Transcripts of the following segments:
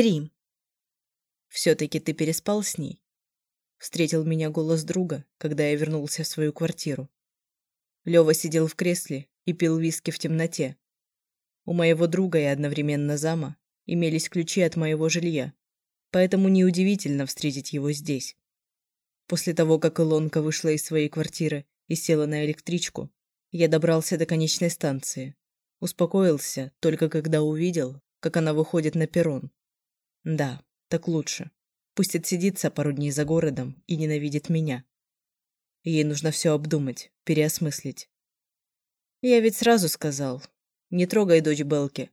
Три. Все-таки ты переспал с ней? Встретил меня голос друга, когда я вернулся в свою квартиру. Лёва сидел в кресле и пил виски в темноте. У моего друга и одновременно зама имелись ключи от моего жилья, поэтому неудивительно встретить его здесь. После того, как Илонка вышла из своей квартиры и села на электричку, я добрался до конечной станции. Успокоился только когда увидел, как она выходит на перрон. Да, так лучше. Пусть отсидится пару дней за городом и ненавидит меня. Ей нужно все обдумать, переосмыслить. Я ведь сразу сказал, не трогай дочь Белки,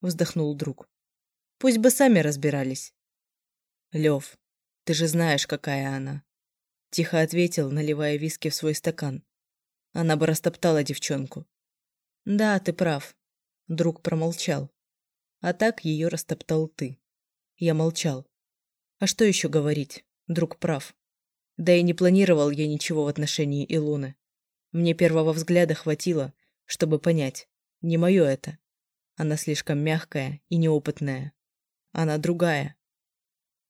вздохнул друг. Пусть бы сами разбирались. Лев, ты же знаешь, какая она. Тихо ответил, наливая виски в свой стакан. Она бы растоптала девчонку. Да, ты прав. Друг промолчал. А так ее растоптал ты. Я молчал. А что еще говорить? Друг прав. Да и не планировал я ничего в отношении Илуны. Мне первого взгляда хватило, чтобы понять. Не мое это. Она слишком мягкая и неопытная. Она другая.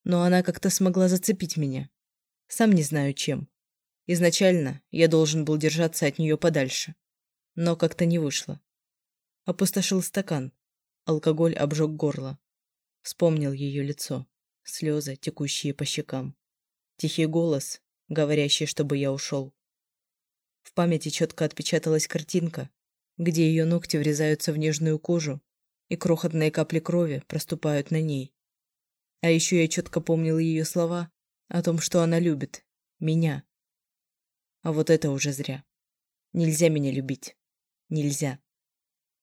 Но она как-то смогла зацепить меня. Сам не знаю чем. Изначально я должен был держаться от нее подальше. Но как-то не вышло. Опустошил стакан. Алкоголь обжег горло. Вспомнил ее лицо. Слезы, текущие по щекам. Тихий голос, говорящий, чтобы я ушел. В памяти четко отпечаталась картинка, где ее ногти врезаются в нежную кожу, и крохотные капли крови проступают на ней. А еще я четко помнил ее слова о том, что она любит. Меня. А вот это уже зря. Нельзя меня любить. Нельзя.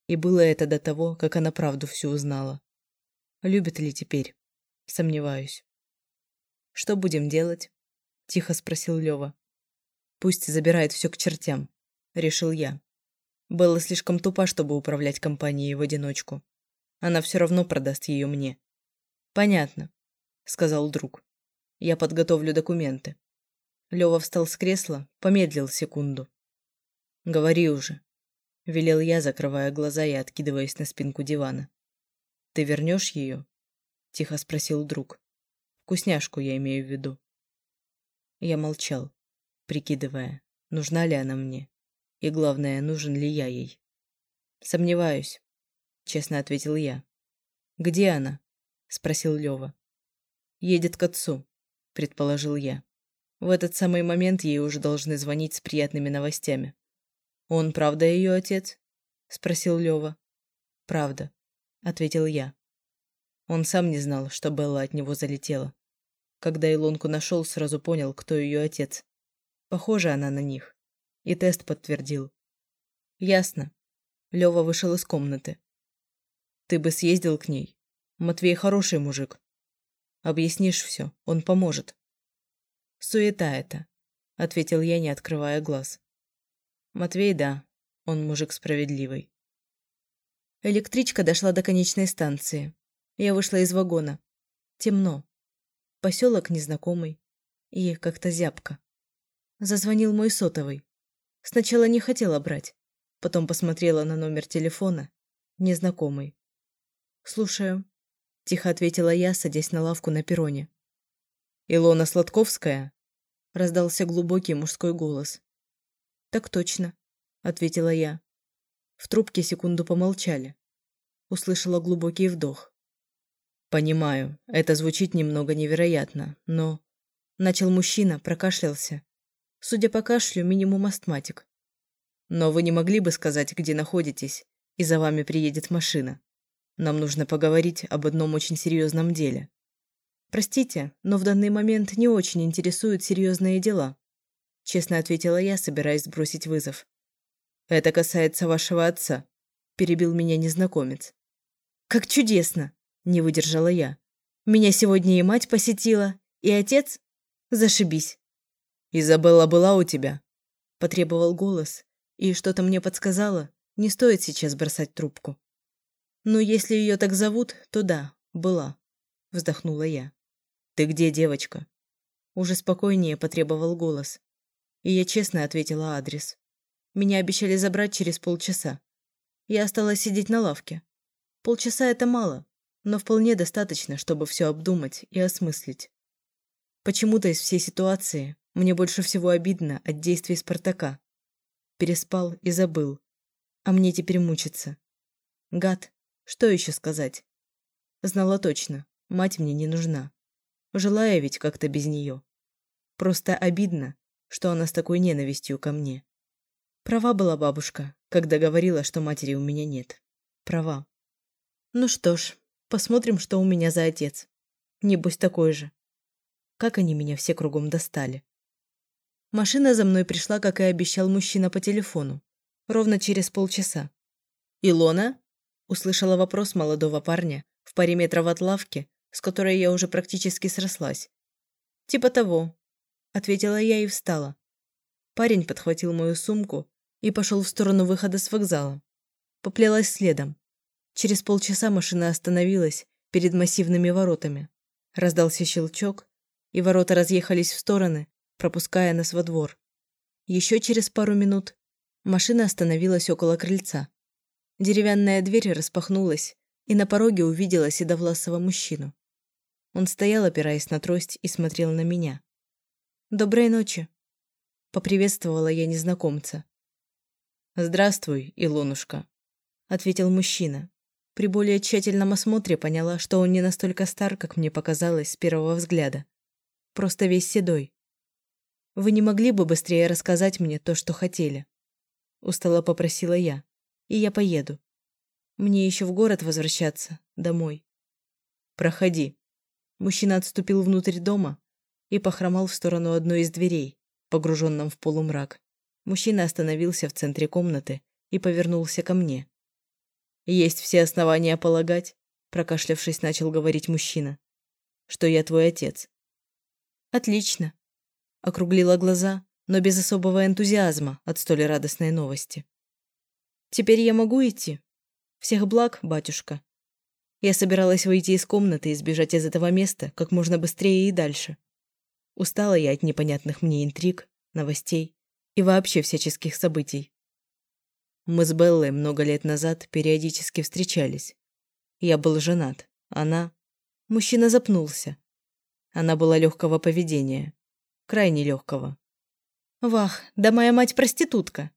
И было это до того, как она правду всю узнала. Любит ли теперь? Сомневаюсь. Что будем делать? Тихо спросил Лева. Пусть забирает все к чертям, решил я. Было слишком тупа, чтобы управлять компанией в одиночку. Она все равно продаст ее мне. Понятно, сказал друг. Я подготовлю документы. Лева встал с кресла, помедлил секунду. Говори уже, велел я, закрывая глаза и откидываясь на спинку дивана. Ты вернешь ее? Тихо спросил друг. Вкусняшку я имею в виду. Я молчал, прикидывая, нужна ли она мне. И главное, нужен ли я ей. Сомневаюсь, честно ответил я. Где она? Спросил Лева. Едет к отцу, предположил я. В этот самый момент ей уже должны звонить с приятными новостями. Он правда ее отец? Спросил Лева. Правда, ответил я. Он сам не знал, что Белла от него залетела. Когда Илонку нашел, сразу понял, кто ее отец. Похожа она на них. И тест подтвердил. Ясно. Лева вышел из комнаты. Ты бы съездил к ней. Матвей хороший мужик. Объяснишь все, он поможет. Суета это, ответил я, не открывая глаз. Матвей, да, он мужик справедливый. Электричка дошла до конечной станции. Я вышла из вагона. Темно. Поселок незнакомый. И как-то зябко. Зазвонил мой сотовый. Сначала не хотела брать. Потом посмотрела на номер телефона. Незнакомый. «Слушаю», – тихо ответила я, садясь на лавку на перроне. «Илона Сладковская?» – раздался глубокий мужской голос. «Так точно», – ответила я. В трубке секунду помолчали. Услышала глубокий вдох. «Понимаю, это звучит немного невероятно, но...» Начал мужчина, прокашлялся. Судя по кашлю, минимум астматик. «Но вы не могли бы сказать, где находитесь, и за вами приедет машина?» Нам нужно поговорить об одном очень серьезном деле. Простите, но в данный момент не очень интересуют серьезные дела. Честно ответила я, собираясь сбросить вызов. Это касается вашего отца, перебил меня незнакомец. Как чудесно, не выдержала я. Меня сегодня и мать посетила, и отец? Зашибись. Изабелла была у тебя? Потребовал голос, и что-то мне подсказало, не стоит сейчас бросать трубку. «Ну, если ее так зовут, то да, была», — вздохнула я. «Ты где, девочка?» Уже спокойнее потребовал голос. И я честно ответила адрес. Меня обещали забрать через полчаса. Я осталась сидеть на лавке. Полчаса — это мало. но вполне достаточно, чтобы все обдумать и осмыслить. Почему-то из всей ситуации мне больше всего обидно от действий Спартака. Переспал и забыл. А мне теперь мучиться. Гад, что еще сказать? Знала точно, мать мне не нужна. Жила ведь как-то без нее. Просто обидно, что она с такой ненавистью ко мне. Права была бабушка, когда говорила, что матери у меня нет. Права. Ну что ж, посмотрим, что у меня за отец. Небось такой же. Как они меня все кругом достали. Машина за мной пришла, как и обещал мужчина по телефону. Ровно через полчаса. «Илона?» – услышала вопрос молодого парня в паре метров от лавки, с которой я уже практически срослась. «Типа того», – ответила я и встала. Парень подхватил мою сумку и пошел в сторону выхода с вокзала. Поплелась следом. Через полчаса машина остановилась перед массивными воротами. Раздался щелчок, и ворота разъехались в стороны, пропуская нас во двор. Еще через пару минут машина остановилась около крыльца. Деревянная дверь распахнулась, и на пороге увидела седовласого мужчину. Он стоял, опираясь на трость, и смотрел на меня. «Доброй ночи!» — поприветствовала я незнакомца. «Здравствуй, Илонушка», — ответил мужчина. При более тщательном осмотре поняла, что он не настолько стар, как мне показалось с первого взгляда. Просто весь седой. Вы не могли бы быстрее рассказать мне то, что хотели?» Устало попросила я. «И я поеду. Мне еще в город возвращаться, домой». «Проходи». Мужчина отступил внутрь дома и похромал в сторону одной из дверей, погруженном в полумрак. Мужчина остановился в центре комнаты и повернулся ко мне. «Есть все основания полагать», прокашлявшись, начал говорить мужчина, «что я твой отец». «Отлично», округлила глаза, но без особого энтузиазма от столь радостной новости. «Теперь я могу идти? Всех благ, батюшка». Я собиралась выйти из комнаты и сбежать из этого места как можно быстрее и дальше. Устала я от непонятных мне интриг, новостей и вообще всяческих событий. Мы с Беллой много лет назад периодически встречались. Я был женат, она... Мужчина запнулся. Она была легкого поведения, крайне легкого. «Вах, да моя мать проститутка!»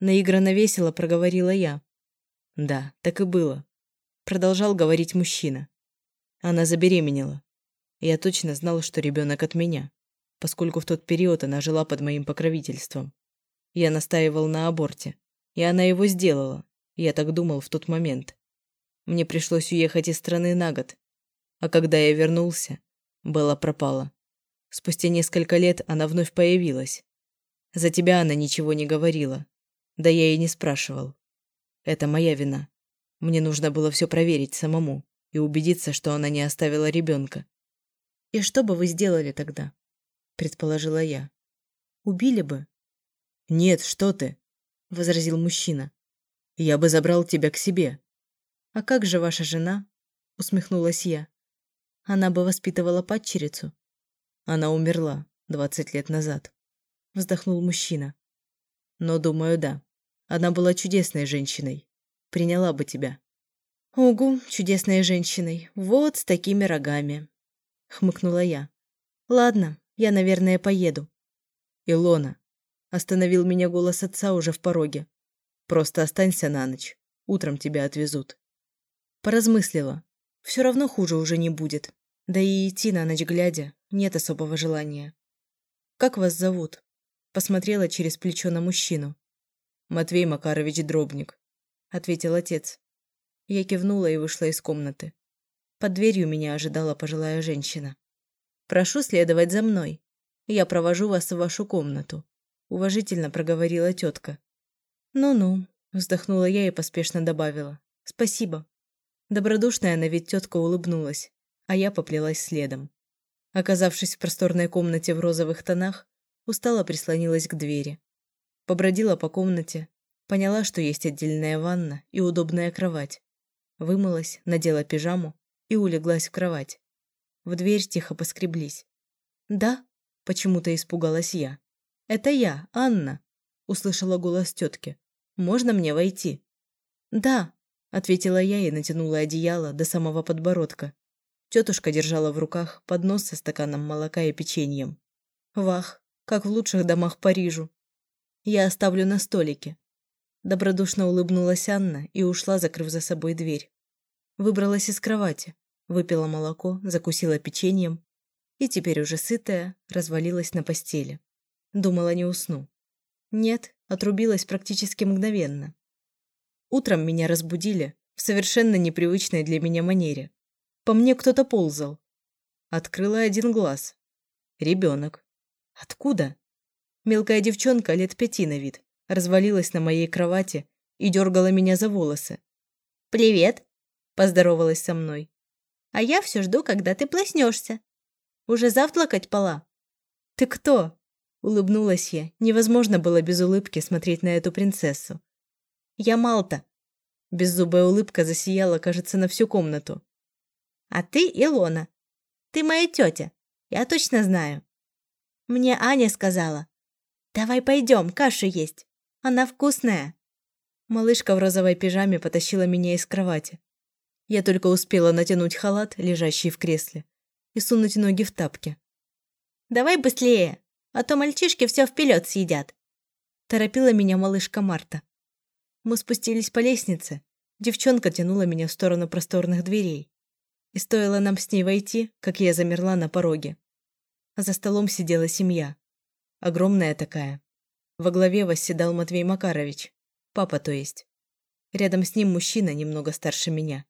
Наигранно весело проговорила я. «Да, так и было», — продолжал говорить мужчина. Она забеременела. Я точно знала, что ребенок от меня, поскольку в тот период она жила под моим покровительством. Я настаивал на аборте, и она его сделала. Я так думал в тот момент. Мне пришлось уехать из страны на год. А когда я вернулся, Белла пропала. Спустя несколько лет она вновь появилась. За тебя она ничего не говорила. Да я и не спрашивал. Это моя вина. Мне нужно было все проверить самому и убедиться, что она не оставила ребенка. «И что бы вы сделали тогда?» – предположила я. «Убили бы?» «Нет, что ты!» – возразил мужчина. «Я бы забрал тебя к себе». «А как же ваша жена?» – усмехнулась я. «Она бы воспитывала падчерицу». Она умерла 20 лет назад. Вздохнул мужчина. Но, думаю, да. Она была чудесной женщиной. Приняла бы тебя. Угу, чудесной женщиной. Вот с такими рогами. Хмыкнула я. Ладно, я, наверное, поеду. Илона. Остановил меня голос отца уже в пороге. Просто останься на ночь. Утром тебя отвезут. Поразмыслила. Все равно хуже уже не будет. Да и идти на ночь глядя нет особого желания. «Как вас зовут?» Посмотрела через плечо на мужчину. «Матвей Макарович Дробник», — ответил отец. Я кивнула и вышла из комнаты. Под дверью меня ожидала пожилая женщина. «Прошу следовать за мной. Я провожу вас в вашу комнату», — уважительно проговорила тетка. «Ну-ну», — вздохнула я и поспешно добавила. «Спасибо». Добродушная на вид тетка улыбнулась а я поплелась следом. Оказавшись в просторной комнате в розовых тонах, устало прислонилась к двери. Побродила по комнате, поняла, что есть отдельная ванна и удобная кровать. Вымылась, надела пижаму и улеглась в кровать. В дверь тихо поскреблись. «Да?» – почему-то испугалась я. «Это я, Анна», – услышала голос тетки. «Можно мне войти?» «Да», – ответила я и натянула одеяло до самого подбородка. Тетушка держала в руках поднос со стаканом молока и печеньем. Вах, как в лучших домах Парижу. Я оставлю на столике. Добродушно улыбнулась Анна и ушла, закрыв за собой дверь. Выбралась из кровати, выпила молоко, закусила печеньем и теперь уже сытая развалилась на постели. Думала, не усну. Нет, отрубилась практически мгновенно. Утром меня разбудили в совершенно непривычной для меня манере. По мне кто-то ползал. Открыла один глаз. Ребенок. Откуда? Мелкая девчонка лет пяти на вид развалилась на моей кровати и дергала меня за волосы. «Привет!» – поздоровалась со мной. «А я все жду, когда ты проснешься. Уже завтракать пола?» «Ты кто?» – улыбнулась я. Невозможно было без улыбки смотреть на эту принцессу. «Я Малта». Беззубая улыбка засияла, кажется, на всю комнату. А ты Илона. Ты моя тетя. Я точно знаю. Мне Аня сказала. Давай пойдем, кашу есть. Она вкусная. Малышка в розовой пижаме потащила меня из кровати. Я только успела натянуть халат, лежащий в кресле, и сунуть ноги в тапки. «Давай быстрее, а то мальчишки все вперед съедят», – торопила меня малышка Марта. Мы спустились по лестнице. Девчонка тянула меня в сторону просторных дверей. И стоило нам с ней войти, как я замерла на пороге. А за столом сидела семья. Огромная такая. Во главе восседал Матвей Макарович. Папа, то есть. Рядом с ним мужчина, немного старше меня,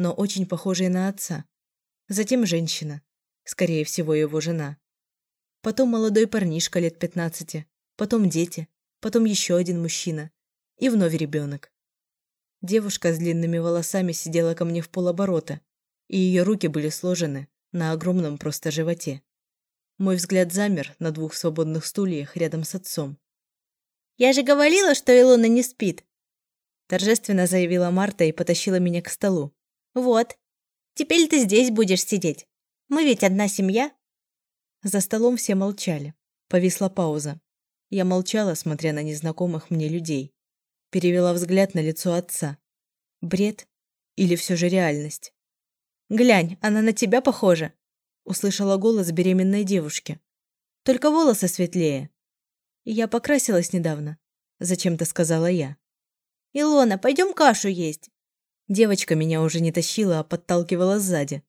но очень похожий на отца. Затем женщина, скорее всего, его жена. Потом молодой парнишка лет 15, потом дети, потом еще один мужчина и вновь ребенок. Девушка с длинными волосами сидела ко мне в полоборота, и ее руки были сложены на огромном просто животе. Мой взгляд замер на двух свободных стульях рядом с отцом. «Я же говорила, что Илона не спит!» Торжественно заявила Марта и потащила меня к столу. «Вот, теперь ты здесь будешь сидеть. Мы ведь одна семья». За столом все молчали. Повисла пауза. Я молчала, смотря на незнакомых мне людей. Перевела взгляд на лицо отца. Бред или все же реальность? «Глянь, она на тебя похожа!» Услышала голос беременной девушки. «Только волосы светлее». «Я покрасилась недавно», – зачем-то сказала я. «Илона, пойдем кашу есть!» Девочка меня уже не тащила, а подталкивала сзади.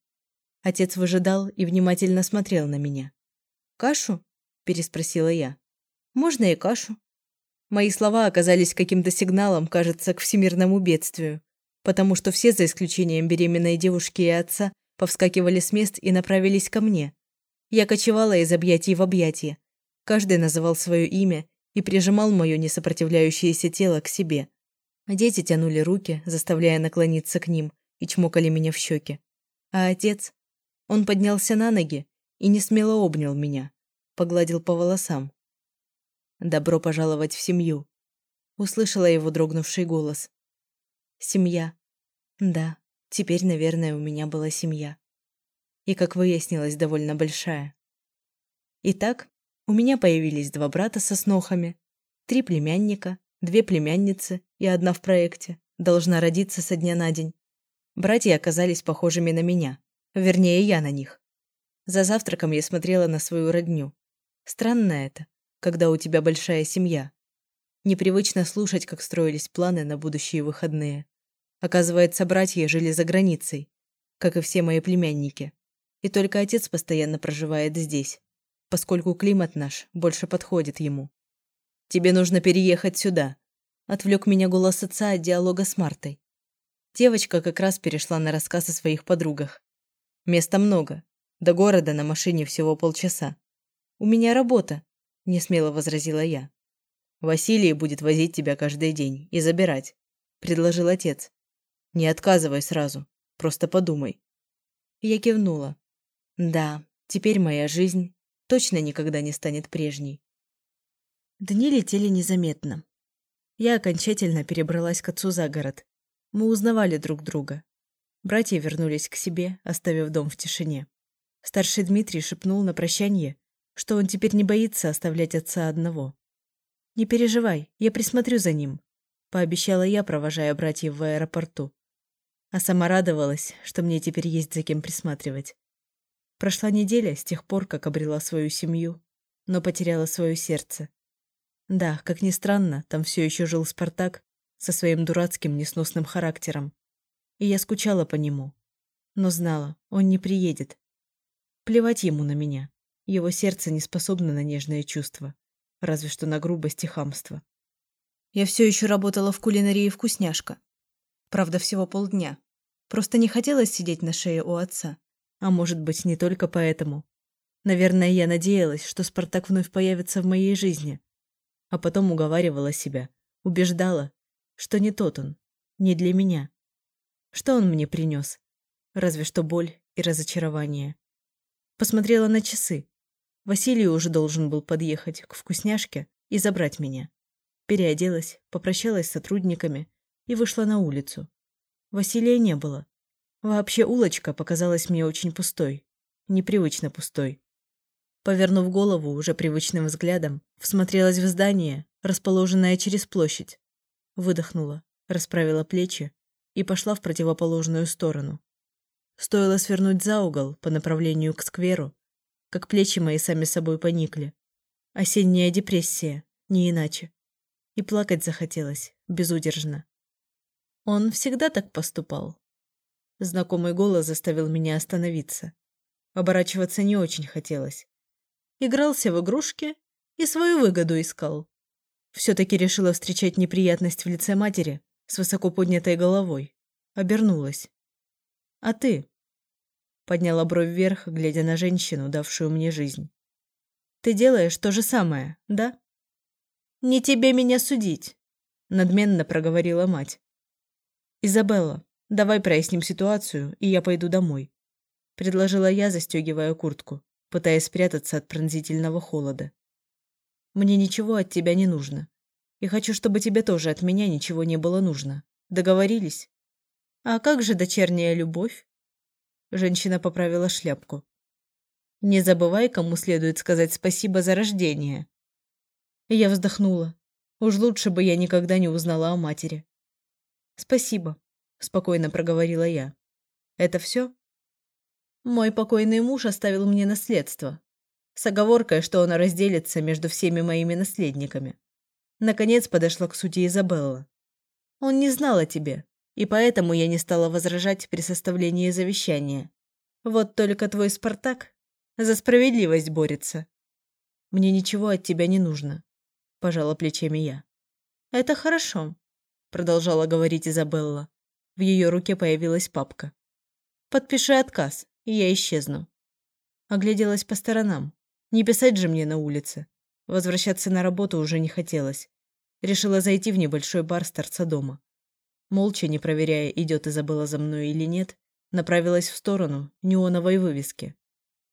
Отец выжидал и внимательно смотрел на меня. «Кашу?» – переспросила я. «Можно и кашу». Мои слова оказались каким-то сигналом, кажется, к всемирному бедствию потому что все, за исключением беременной девушки и отца, повскакивали с мест и направились ко мне. Я кочевала из объятий в объятия. Каждый называл свое имя и прижимал мое несопротивляющееся тело к себе. Дети тянули руки, заставляя наклониться к ним, и чмокали меня в щеки. А отец? Он поднялся на ноги и не смело обнял меня, погладил по волосам. «Добро пожаловать в семью», – услышала его дрогнувший голос. Семья. Да, теперь, наверное, у меня была семья. И, как выяснилось, довольно большая. Итак, у меня появились два брата со снохами, три племянника, две племянницы и одна в проекте, должна родиться со дня на день. Братья оказались похожими на меня, вернее, я на них. За завтраком я смотрела на свою родню. Странно это, когда у тебя большая семья. Непривычно слушать, как строились планы на будущие выходные. Оказывается, братья жили за границей, как и все мои племянники. И только отец постоянно проживает здесь, поскольку климат наш больше подходит ему. «Тебе нужно переехать сюда», – отвлек меня голос отца от диалога с Мартой. Девочка как раз перешла на рассказ о своих подругах. «Места много. До города на машине всего полчаса. У меня работа», – несмело возразила я. «Василий будет возить тебя каждый день и забирать», – предложил отец. Не отказывай сразу, просто подумай. Я кивнула. Да, теперь моя жизнь точно никогда не станет прежней. Дни летели незаметно. Я окончательно перебралась к отцу за город. Мы узнавали друг друга. Братья вернулись к себе, оставив дом в тишине. Старший Дмитрий шепнул на прощание, что он теперь не боится оставлять отца одного. «Не переживай, я присмотрю за ним», – пообещала я, провожая братьев в аэропорту. А сама радовалась, что мне теперь есть за кем присматривать. Прошла неделя с тех пор, как обрела свою семью, но потеряла свое сердце. Да, как ни странно, там все еще жил Спартак со своим дурацким несносным характером. И я скучала по нему. Но знала, он не приедет. Плевать ему на меня. Его сердце не способно на нежные чувства, разве что на грубость и хамство. Я все еще работала в кулинарии «Вкусняшка». Правда, всего полдня. Просто не хотелось сидеть на шее у отца. А может быть, не только поэтому. Наверное, я надеялась, что Спартак вновь появится в моей жизни. А потом уговаривала себя, убеждала, что не тот он, не для меня. Что он мне принес? Разве что боль и разочарование. Посмотрела на часы. Василий уже должен был подъехать к вкусняшке и забрать меня. Переоделась, попрощалась с сотрудниками и вышла на улицу. Василия не было. Вообще улочка показалась мне очень пустой. Непривычно пустой. Повернув голову уже привычным взглядом, всмотрелась в здание, расположенное через площадь. Выдохнула, расправила плечи и пошла в противоположную сторону. Стоило свернуть за угол по направлению к скверу, как плечи мои сами собой поникли. Осенняя депрессия, не иначе. И плакать захотелось, безудержно. Он всегда так поступал. Знакомый голос заставил меня остановиться. Оборачиваться не очень хотелось. Игрался в игрушки и свою выгоду искал. Все-таки решила встречать неприятность в лице матери с высоко поднятой головой. Обернулась. «А ты?» Подняла бровь вверх, глядя на женщину, давшую мне жизнь. «Ты делаешь то же самое, да?» «Не тебе меня судить», — надменно проговорила мать. «Изабелла, давай проясним ситуацию, и я пойду домой», — предложила я, застегивая куртку, пытаясь спрятаться от пронзительного холода. «Мне ничего от тебя не нужно. И хочу, чтобы тебе тоже от меня ничего не было нужно. Договорились?» «А как же дочерняя любовь?» Женщина поправила шляпку. «Не забывай, кому следует сказать спасибо за рождение». Я вздохнула. Уж лучше бы я никогда не узнала о матери. «Спасибо», — спокойно проговорила я. «Это все?» Мой покойный муж оставил мне наследство. С оговоркой, что оно разделится между всеми моими наследниками. Наконец подошла к сути Изабелла. Он не знал о тебе, и поэтому я не стала возражать при составлении завещания. Вот только твой Спартак за справедливость борется. Мне ничего от тебя не нужно, пожала плечами я. Это хорошо, продолжала говорить Изабелла. В ее руке появилась папка. Подпиши отказ, и я исчезну. Огляделась по сторонам. Не писать же мне на улице. Возвращаться на работу уже не хотелось. Решила зайти в небольшой бар с торца дома молча, не проверяя, идет Изабелла за мной или нет, направилась в сторону неоновой вывески.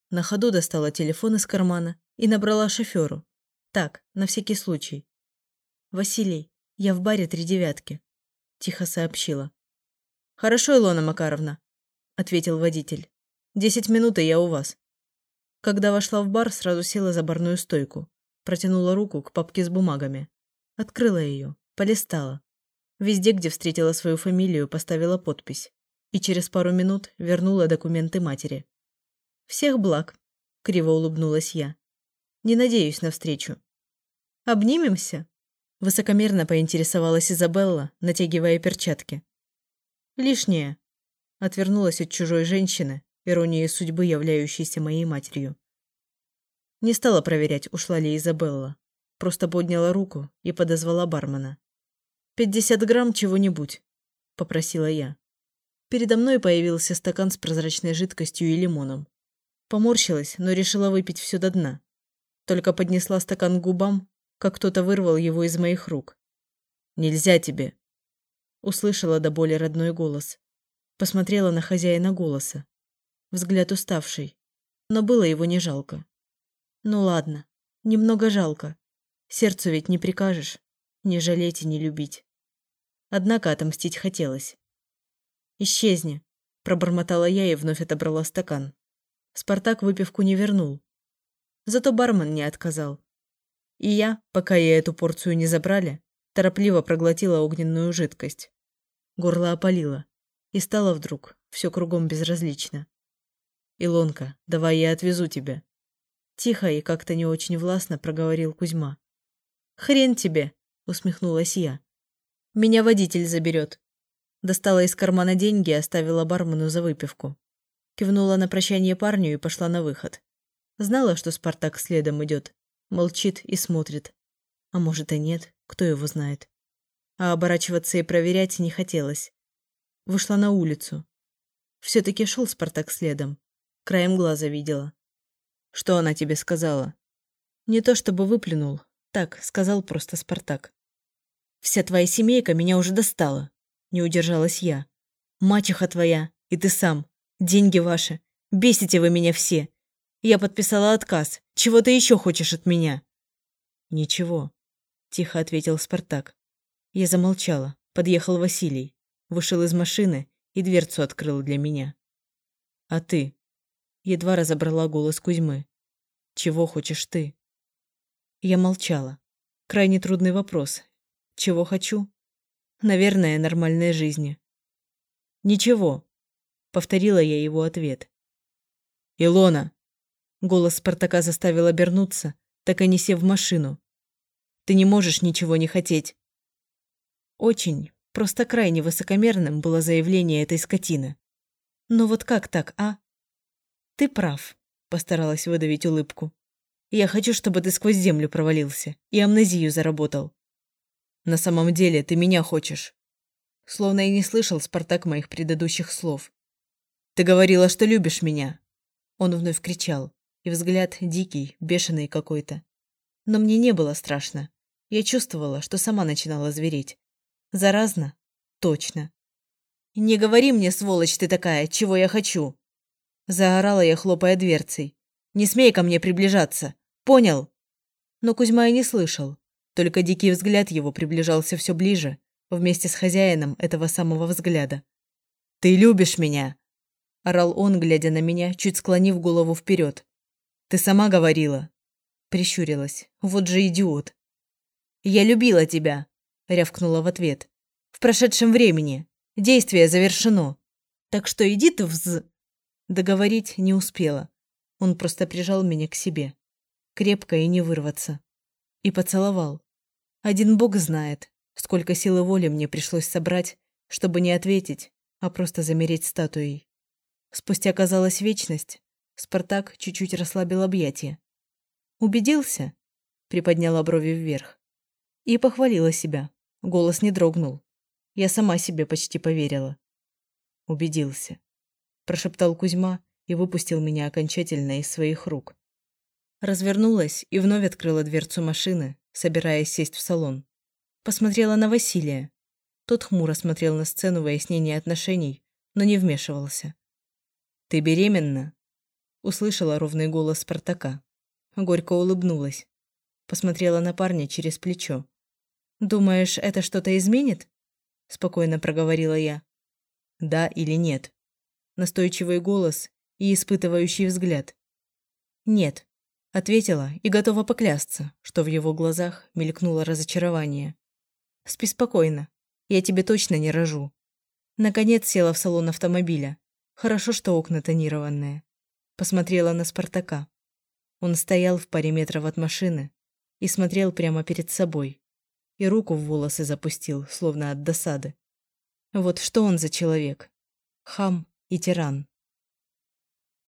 На ходу достала телефон из кармана и набрала шоферу. Так, на всякий случай. «Василий, я в баре три девятки», – тихо сообщила. «Хорошо, Илона Макаровна», – ответил водитель. «Десять минут, и я у вас». Когда вошла в бар, сразу села за барную стойку. Протянула руку к папке с бумагами. Открыла ее, полистала. Везде, где встретила свою фамилию, поставила подпись. И через пару минут вернула документы матери. «Всех благ», — криво улыбнулась я. «Не надеюсь на встречу». «Обнимемся?» — высокомерно поинтересовалась Изабелла, натягивая перчатки. «Лишнее», — отвернулась от чужой женщины, иронией судьбы, являющейся моей матерью. Не стала проверять, ушла ли Изабелла. Просто подняла руку и подозвала бармена. «Пятьдесят грамм чего-нибудь», – попросила я. Передо мной появился стакан с прозрачной жидкостью и лимоном. Поморщилась, но решила выпить все до дна. Только поднесла стакан к губам, как кто-то вырвал его из моих рук. «Нельзя тебе!» Услышала до боли родной голос. Посмотрела на хозяина голоса. Взгляд уставший. Но было его не жалко. Ну ладно, немного жалко. Сердцу ведь не прикажешь. Не жалеть и не любить. Однако отомстить хотелось. «Исчезни», – пробормотала я и вновь отобрала стакан. Спартак выпивку не вернул. Зато бармен не отказал. И я, пока я эту порцию не забрали, торопливо проглотила огненную жидкость. Горло опалило. И стало вдруг все кругом безразлично. «Илонка, давай я отвезу тебя». Тихо и как-то не очень властно проговорил Кузьма. «Хрен тебе!» — усмехнулась я. «Меня водитель заберет». Достала из кармана деньги и оставила бармену за выпивку. Кивнула на прощание парню и пошла на выход. Знала, что Спартак следом идет. Молчит и смотрит. А может и нет, кто его знает. А оборачиваться и проверять не хотелось. Вышла на улицу. все таки шел Спартак следом. Краем глаза видела. Что она тебе сказала? Не то чтобы выплюнул. Так, сказал просто Спартак. Вся твоя семейка меня уже достала. Не удержалась я. Мачеха твоя, и ты сам. Деньги ваши. Бесите вы меня все. Я подписала отказ. Чего ты еще хочешь от меня? Ничего, тихо ответил Спартак. Я замолчала. Подъехал Василий, вышел из машины и дверцу открыл для меня. А ты? Едва разобрала голос Кузьмы. Чего хочешь ты? Я молчала. Крайне трудный вопрос. Чего хочу? Наверное, нормальной жизни. Ничего, повторила я его ответ. Илона. Голос Спартака заставил обернуться, так и не сев в машину. Ты не можешь ничего не хотеть. Очень, просто крайне высокомерным было заявление этой скотины. Но вот как так, а? Ты прав, постаралась выдавить улыбку. Я хочу, чтобы ты сквозь землю провалился и амнезию заработал. На самом деле ты меня хочешь. Словно и не слышал Спартак моих предыдущих слов. Ты говорила, что любишь меня. Он вновь кричал, и взгляд дикий, бешеный какой-то. Но мне не было страшно. Я чувствовала, что сама начинала звереть. Заразно? Точно. «Не говори мне, сволочь ты такая, чего я хочу!» Заорала я, хлопая дверцей. «Не смей ко мне приближаться! Понял?» Но Кузьма и не слышал. Только дикий взгляд его приближался все ближе, вместе с хозяином этого самого взгляда. «Ты любишь меня!» – орал он, глядя на меня, чуть склонив голову вперед. «Ты сама говорила!» Прищурилась. «Вот же идиот!» «Я любила тебя!» – рявкнула в ответ. «В прошедшем времени. Действие завершено. Так что иди ты вз...» Договорить не успела. Он просто прижал меня к себе. Крепко и не вырваться. И поцеловал. Один бог знает, сколько силы воли мне пришлось собрать, чтобы не ответить, а просто замереть статуей. Спустя казалась вечность, Спартак чуть-чуть расслабил объятия. «Убедился?» — приподняла брови вверх. И похвалила себя. Голос не дрогнул. Я сама себе почти поверила. Убедился прошептал Кузьма и выпустил меня окончательно из своих рук. Развернулась и вновь открыла дверцу машины, собираясь сесть в салон. Посмотрела на Василия. Тот хмуро смотрел на сцену выяснения отношений, но не вмешивался. «Ты беременна?» Услышала ровный голос Спартака. Горько улыбнулась. Посмотрела на парня через плечо. «Думаешь, это что-то изменит?» Спокойно проговорила я. «Да или нет?» Настойчивый голос и испытывающий взгляд. «Нет», — ответила и готова поклясться, что в его глазах мелькнуло разочарование. «Спи спокойно, я тебе точно не рожу». Наконец села в салон автомобиля. Хорошо, что окна тонированные. Посмотрела на Спартака. Он стоял в паре метров от машины и смотрел прямо перед собой. И руку в волосы запустил, словно от досады. Вот что он за человек? Хам и тиран.